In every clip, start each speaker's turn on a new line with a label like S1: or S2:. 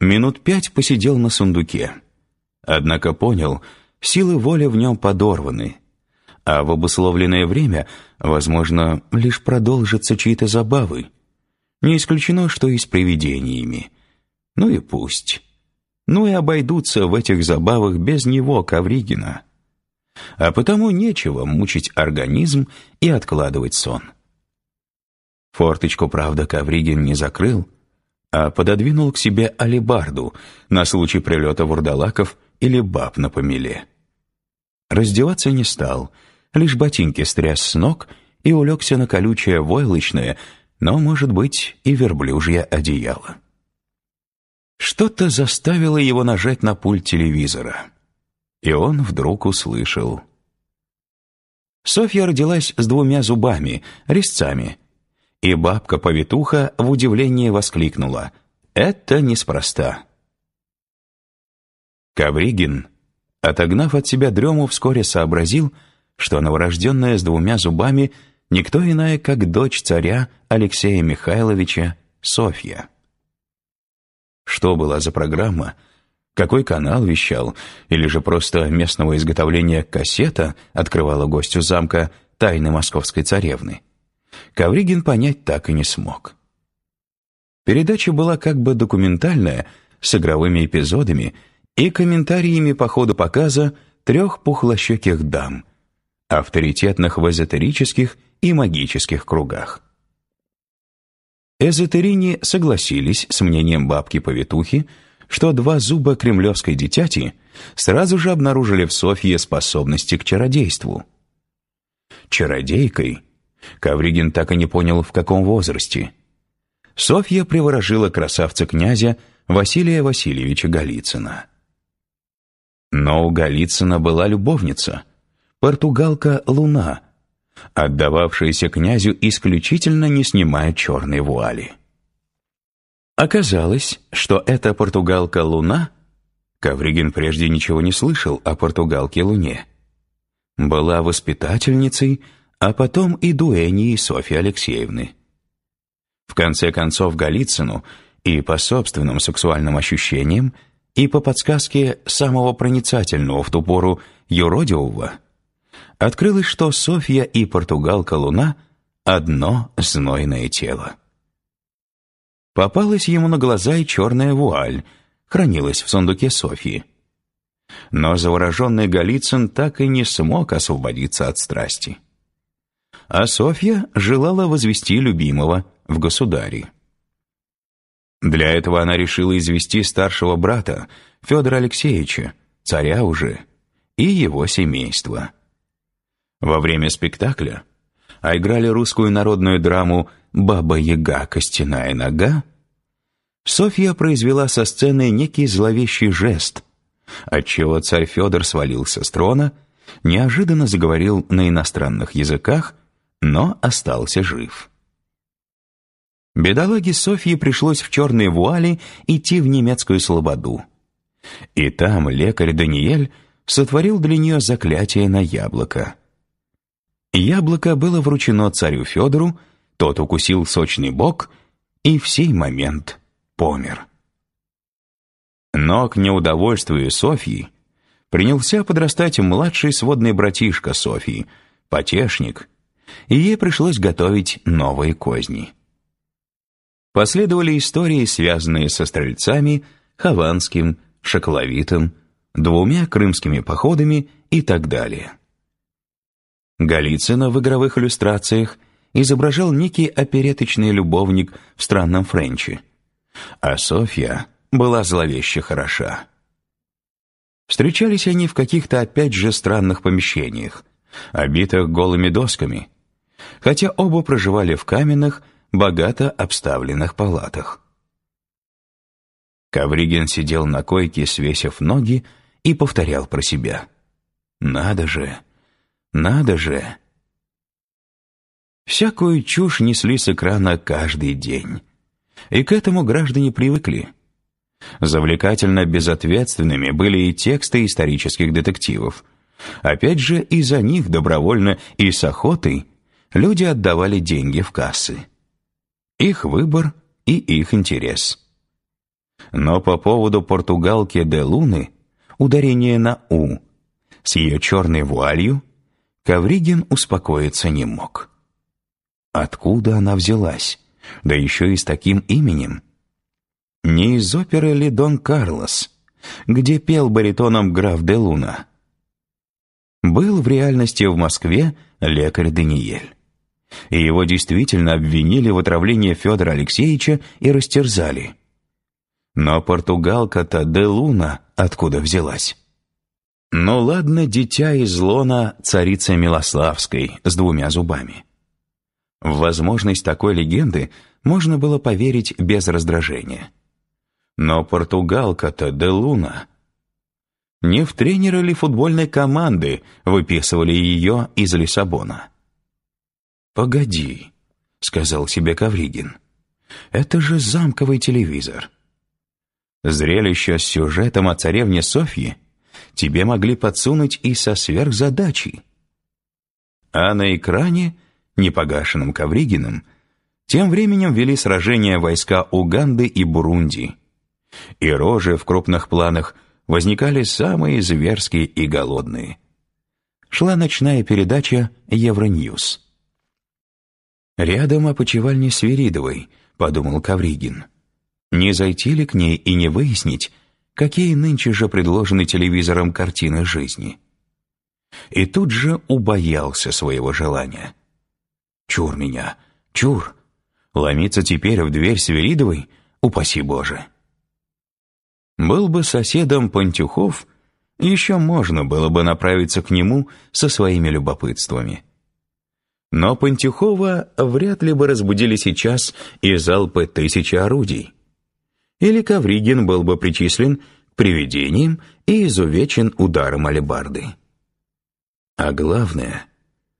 S1: Минут пять посидел на сундуке. Однако понял, силы воли в нем подорваны, а в обусловленное время, возможно, лишь продолжатся чьи-то забавы. Не исключено, что и с привидениями. Ну и пусть. Ну и обойдутся в этих забавах без него, Ковригина. А потому нечего мучить организм и откладывать сон. Форточку, правда, Ковригин не закрыл, а пододвинул к себе алибарду на случай прилета вурдалаков или баб на помеле. Раздеваться не стал, лишь ботинки стряс с ног и улегся на колючее войлочное, но, может быть, и верблюжье одеяло. Что-то заставило его нажать на пульт телевизора. И он вдруг услышал. Софья родилась с двумя зубами, резцами. И бабка-повитуха в удивлении воскликнула. «Это неспроста». Ковригин, отогнав от себя дрему, вскоре сообразил, что новорожденная с двумя зубами никто иная, как дочь царя Алексея Михайловича Софья. Что была за программа, какой канал вещал, или же просто местного изготовления кассета открывала гостю замка тайны московской царевны, Ковригин понять так и не смог. Передача была как бы документальная, с игровыми эпизодами и комментариями по ходу показа трех пухлощеких дам, авторитетных в эзотерических и магических кругах. Эзотерини согласились с мнением бабки-повитухи, что два зуба кремлевской дитяти сразу же обнаружили в Софье способности к чародейству. Чародейкой Ковригин так и не понял, в каком возрасте. Софья приворожила красавца-князя Василия Васильевича Голицына. Но у Голицына была любовница, португалка Луна, отдававшаяся князю исключительно не снимая черной вуали. Оказалось, что эта португалка Луна, Ковригин прежде ничего не слышал о португалке Луне, была воспитательницей, а потом и дуэнией Софьи Алексеевны. В конце концов Голицыну и по собственным сексуальным ощущениям, и по подсказке самого проницательного в ту пору юродивого, открылось, что Софья и португалка Луна — одно знойное тело. Попалась ему на глаза и черная вуаль, хранилась в сундуке Софьи. Но завороженный Голицын так и не смог освободиться от страсти. А Софья желала возвести любимого в государи. Для этого она решила извести старшего брата, Федора Алексеевича, царя уже, и его семейство – во время спектакля, а играли русскую народную драму «Баба-яга, костяная нога», Софья произвела со сцены некий зловещий жест, отчего царь Федор свалился с трона, неожиданно заговорил на иностранных языках, но остался жив. Бедолаге Софье пришлось в черной вуале идти в немецкую слободу. И там лекарь Даниэль сотворил для нее заклятие на яблоко. Яблоко было вручено царю Федору, тот укусил сочный бок и в сей момент помер. Но к неудовольствию Софьи принялся подрастать младший сводный братишка Софьи, потешник, и ей пришлось готовить новые козни. Последовали истории, связанные со стрельцами, Хованским, Шоколовитом, двумя крымскими походами и так далее. Голицына в игровых иллюстрациях изображал некий опереточный любовник в странном френче, а Софья была зловеще хороша. Встречались они в каких-то опять же странных помещениях, обитых голыми досками, хотя оба проживали в каменных, богато обставленных палатах. Ковригин сидел на койке, свесив ноги, и повторял про себя. «Надо же! Надо же! Всякую чушь несли с экрана каждый день. И к этому граждане привыкли. Завлекательно безответственными были и тексты исторических детективов. Опять же, из-за них добровольно и с охотой люди отдавали деньги в кассы. Их выбор и их интерес. Но по поводу португалки де Луны, ударение на «у», с ее черной вуалью, Ковригин успокоиться не мог. Откуда она взялась? Да еще и с таким именем. Не из оперы ли Дон Карлос, где пел баритоном граф де Луна? Был в реальности в Москве лекарь Даниэль. И его действительно обвинили в отравлении Федора Алексеевича и растерзали. Но португалка-то де Луна откуда взялась? Ну ладно, дитя из лона царицы Милославской с двумя зубами. В возможность такой легенды можно было поверить без раздражения. Но португалка-то де Луна... Не в тренера ли футбольной команды выписывали ее из Лиссабона? «Погоди», — сказал себе Кавригин. «Это же замковый телевизор». Зрелище с сюжетом о царевне Софье тебе могли подсунуть и со сверхзадачей. А на экране, непогашенным Ковригиным, тем временем вели сражения войска Уганды и Бурунди. И рожи в крупных планах возникали самые зверские и голодные. Шла ночная передача «Евроньюз». «Рядом опочивальня Свиридовой», — подумал Ковригин. «Не зайти ли к ней и не выяснить, какие нынче же предложены телевизором картины жизни?» И тут же убоялся своего желания. «Чур меня, чур! Ломиться теперь в дверь Свиридовой? Упаси Боже!» Был бы соседом Пантюхов, еще можно было бы направиться к нему со своими любопытствами. Но Пантюхова вряд ли бы разбудили сейчас и залпы тысячи орудий. Или Ковригин был бы причислен к привидениям и изувечен ударом алебарды. А главное,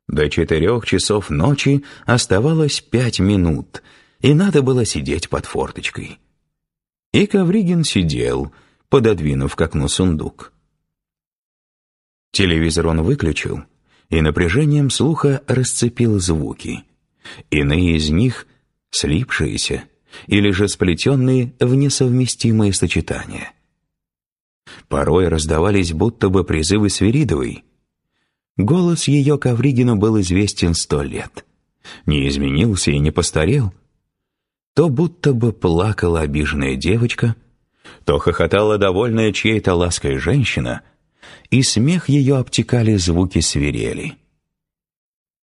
S1: до четырех часов ночи оставалось пять минут, и надо было сидеть под форточкой. И Ковригин сидел, пододвинув к окну сундук. Телевизор он выключил — и напряжением слуха расцепил звуки. Иные из них — слипшиеся или же сплетенные в несовместимые сочетания. Порой раздавались будто бы призывы Свиридовой. Голос ее Ковригину был известен сто лет. Не изменился и не постарел. То будто бы плакала обиженная девочка, то хохотала довольная чьей-то лаской женщина — и смех ее обтекали звуки свирели.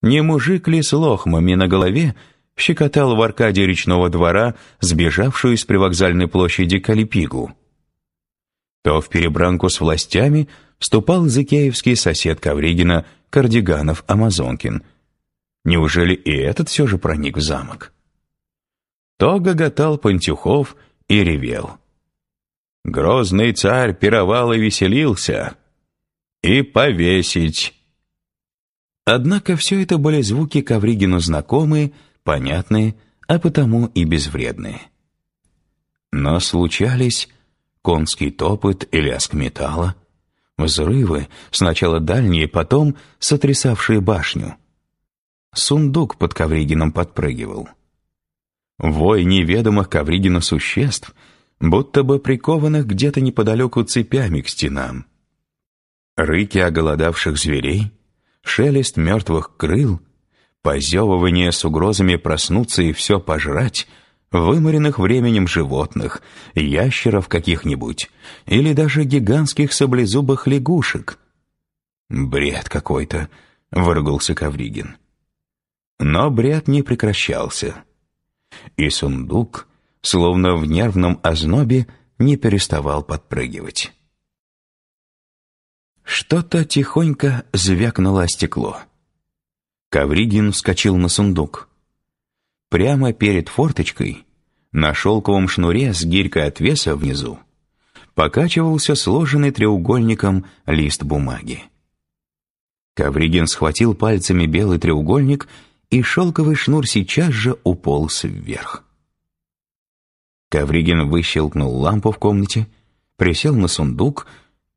S1: Не мужик ли с лохмами на голове щекотал в аркаде речного двора сбежавшую из привокзальной площади Калипигу? То в перебранку с властями вступал зыкеевский сосед Ковригина Кардиганов-Амазонкин. Неужели и этот все же проник в замок? То гоготал Пантюхов и ревел. Грозный царь пировал и веселился, и повесить. Однако все это были звуки Ковригину знакомые, понятные, а потому и безвредные. Но случались конский топот и лязг металла, взрывы, сначала дальние, потом сотрясавшие башню. Сундук под Ковригином подпрыгивал. Вой неведомых Ковригину существ, будто бы прикованных где-то неподалеку цепями к стенам. Рыки оголодавших зверей, шелест мертвых крыл, позевывание с угрозами проснуться и все пожрать, выморенных временем животных, ящеров каких-нибудь или даже гигантских саблезубых лягушек. «Бред какой-то», — выругался Ковригин. Но бред не прекращался. И сундук, словно в нервном ознобе, не переставал подпрыгивать. Что-то тихонько звякнуло стекло. Ковригин вскочил на сундук. Прямо перед форточкой, на шелковом шнуре с гирькой отвеса внизу, покачивался сложенный треугольником лист бумаги. Ковригин схватил пальцами белый треугольник, и шелковый шнур сейчас же уполз вверх. Ковригин выщелкнул лампу в комнате, присел на сундук,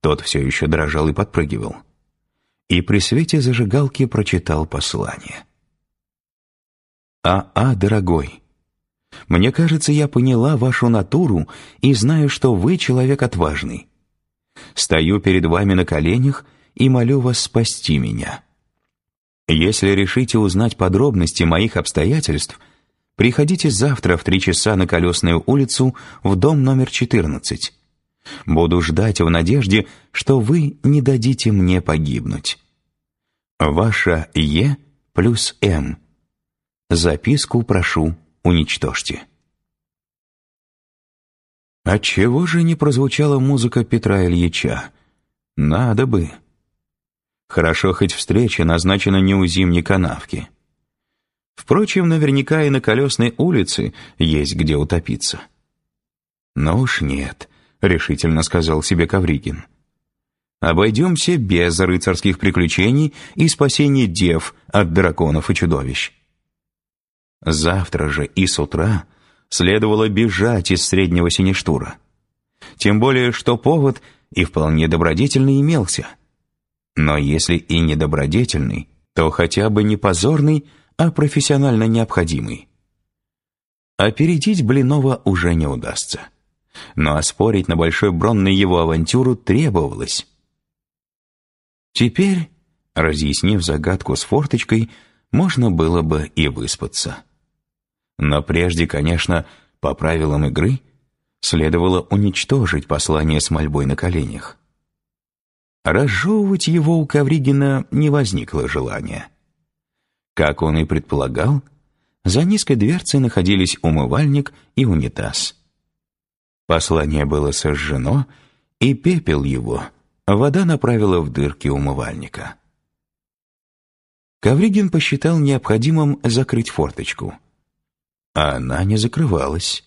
S1: тот все еще дрожал и подпрыгивал. И при свете зажигалки прочитал послание. «А-а, дорогой, Мне кажется, я поняла вашу натуру и знаю, что вы человек отважный. Стою перед вами на коленях и молю вас спасти меня. Если решите узнать подробности моих обстоятельств, приходите завтра в три часа на Колесную улицу в дом номер 14. Буду ждать в надежде, что вы не дадите мне погибнуть. Ваша Е плюс М. Записку прошу уничтожьте. Отчего же не прозвучала музыка Петра Ильича? Надо бы. Хорошо, хоть встреча назначена не у зимней канавки. Впрочем, наверняка и на Колесной улице есть где утопиться. Но уж нет, решительно сказал себе Кавригин. Обойдемся без рыцарских приключений и спасения дев от драконов и чудовищ. Завтра же и с утра следовало бежать из среднего синештура. Тем более, что повод и вполне добродетельный имелся. Но если и не добродетельный, то хотя бы не позорный, а профессионально необходимый. Опередить Блинова уже не удастся. Но оспорить на Большой Бронной его авантюру требовалось. Теперь, разъяснив загадку с форточкой, можно было бы и выспаться. Но прежде, конечно, по правилам игры, следовало уничтожить послание с мольбой на коленях. Разжевывать его у Ковригина не возникло желания. Как он и предполагал, за низкой дверцей находились умывальник и унитаз. Послание было сожжено, и пепел его вода направила в дырки умывальника. Ковригин посчитал необходимым закрыть форточку — а она не закрывалась.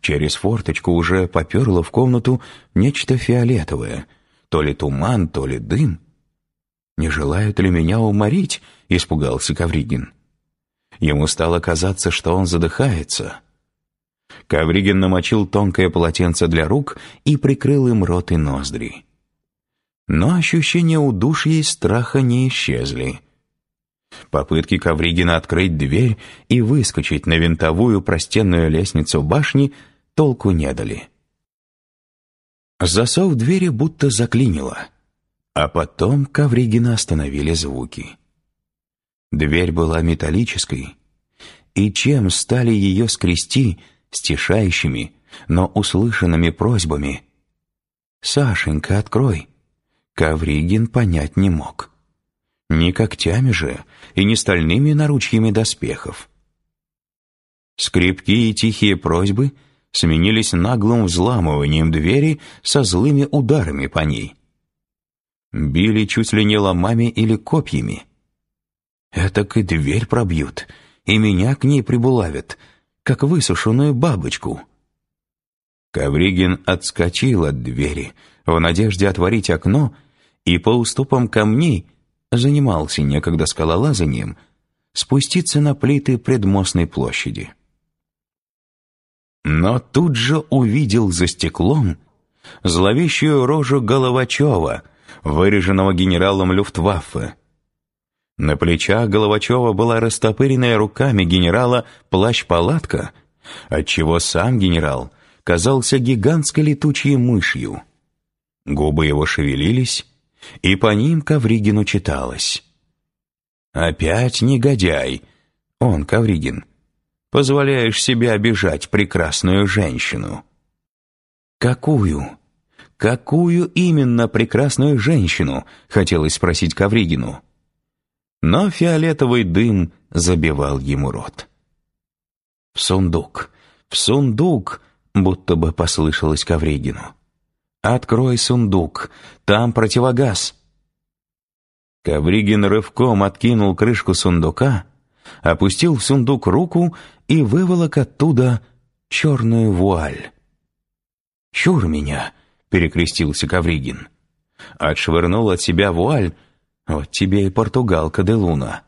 S1: Через форточку уже поперло в комнату нечто фиолетовое, то ли туман, то ли дым. «Не желают ли меня уморить?» — испугался Ковригин. Ему стало казаться, что он задыхается. Ковригин намочил тонкое полотенце для рук и прикрыл им рот и ноздри. Но ощущения удушья и страха не исчезли. Попытки Ковригина открыть дверь и выскочить на винтовую простенную лестницу башни толку не дали. Засов двери будто заклинило, а потом Ковригина остановили звуки. Дверь была металлической, и чем стали ее скрести стишающими, но услышанными просьбами «Сашенька, открой!» Ковригин понять не мог. Не когтями же и не стальными наручьями доспехов. Скрипки и тихие просьбы сменились наглым взламыванием двери со злыми ударами по ней. Били чуть ли не ломами или копьями. Этак и дверь пробьют, и меня к ней прибулавят, как высушенную бабочку. Ковригин отскочил от двери в надежде отворить окно и по уступам камней занимался некогда скалолазанием, спуститься на плиты предмостной площади. Но тут же увидел за стеклом зловещую рожу Головачева, выреженного генералом Люфтваффе. На плечах Головачева была растопыренная руками генерала плащ-палатка, отчего сам генерал казался гигантской летучей мышью. Губы его шевелились, и по ним Ковригину читалось. «Опять негодяй, он, Ковригин, позволяешь себе обижать прекрасную женщину». «Какую? Какую именно прекрасную женщину?» — хотелось спросить Ковригину. Но фиолетовый дым забивал ему рот. «В сундук, в сундук!» — будто бы послышалось Ковригину. «Открой сундук, там противогаз». Ковригин рывком откинул крышку сундука, опустил в сундук руку и выволок оттуда черную вуаль. «Чур меня!» — перекрестился Ковригин. Отшвырнул от себя вуаль, вот тебе и португалка де луна.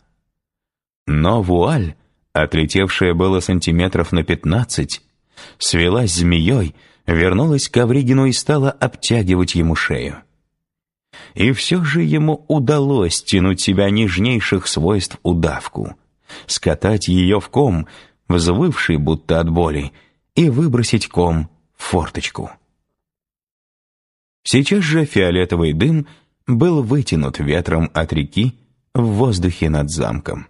S1: Но вуаль, отлетевшая было сантиметров на пятнадцать, свелась змеей, вернулась к Авригину и стала обтягивать ему шею. И все же ему удалось тянуть себя нежнейших свойств удавку, скатать ее в ком, взвывший будто от боли, и выбросить ком в форточку. Сейчас же фиолетовый дым был вытянут ветром от реки в воздухе над замком.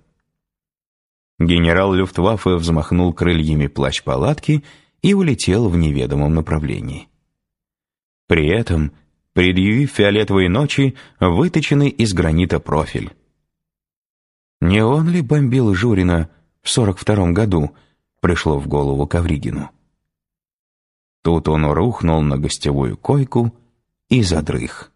S1: Генерал Люфтваффе взмахнул крыльями плащ-палатки и улетел в неведомом направлении. При этом, предъявив фиолетовые ночи, выточенный из гранита профиль. Не он ли бомбил Журина в сорок втором году, пришло в голову Ковригину. Тут он рухнул на гостевую койку и задрых.